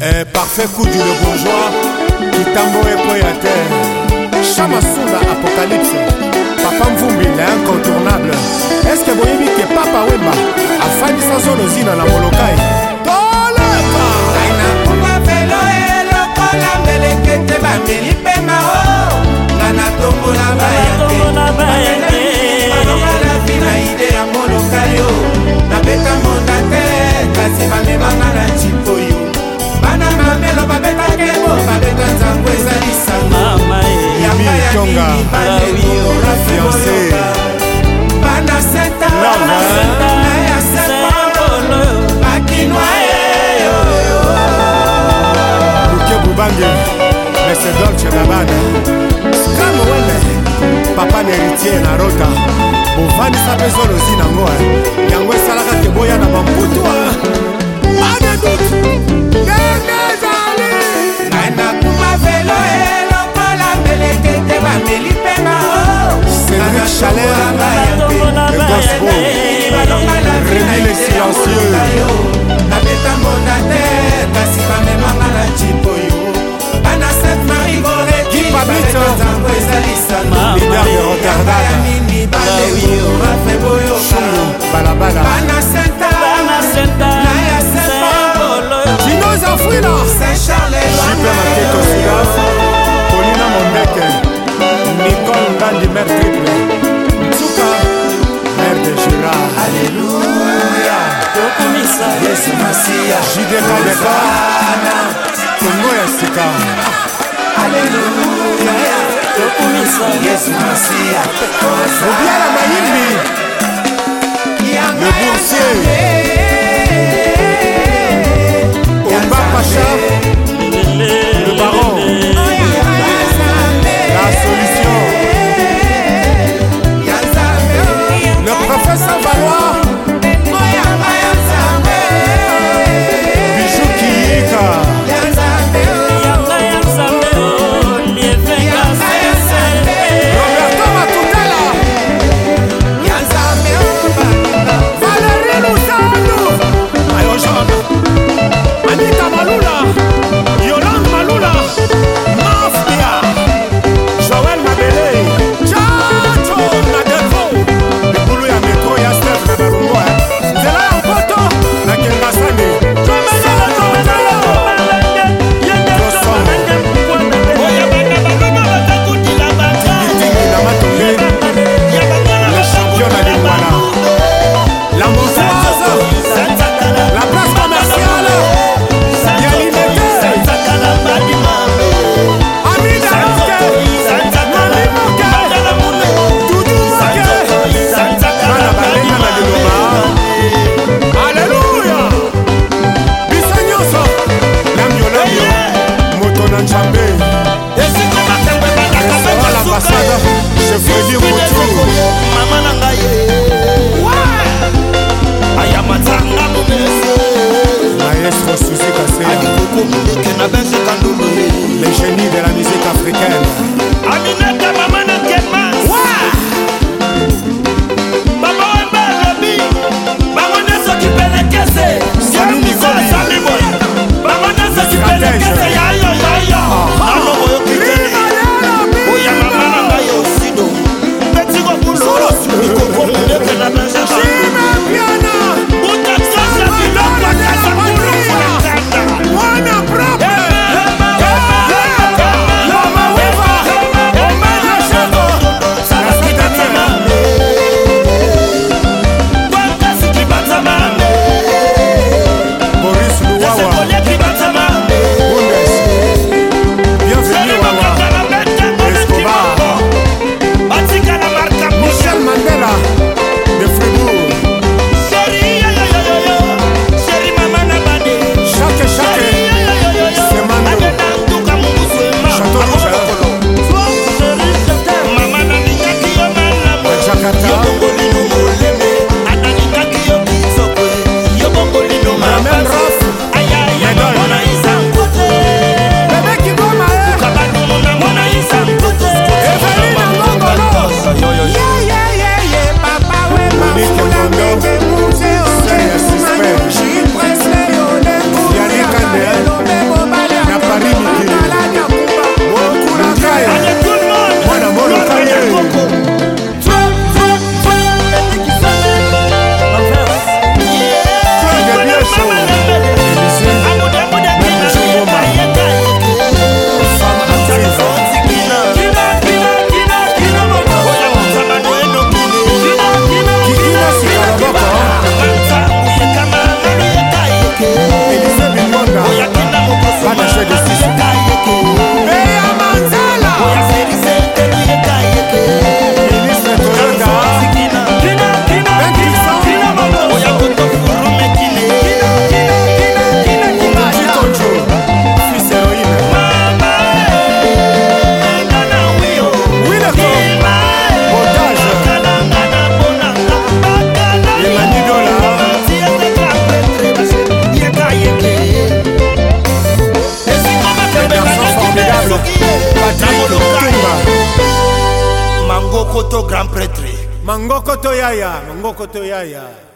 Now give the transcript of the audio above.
eh, parfait coup du le bourgeois kitambo epo ya te chamasunda apocalypse papa mvumbi na incontournable eske boyebi ke papa wemba afandisa zolo zina na molokai toleka nakuba velo elokola mbelekete bameli mpe mao oh! nga natombola bayake Kabonga Fiancé Luke Bubange Mese Dolce Nabana Skamowele Papa Neritier na Rota bovandisa mpe zolo ozi nango yango esalaka te boya na bambutu obebana kongo ya sika obiala mayimbi le bourse Les génies de la musique africaine. mangoko to grand prêtre mangoko to yaya mangoko to yaya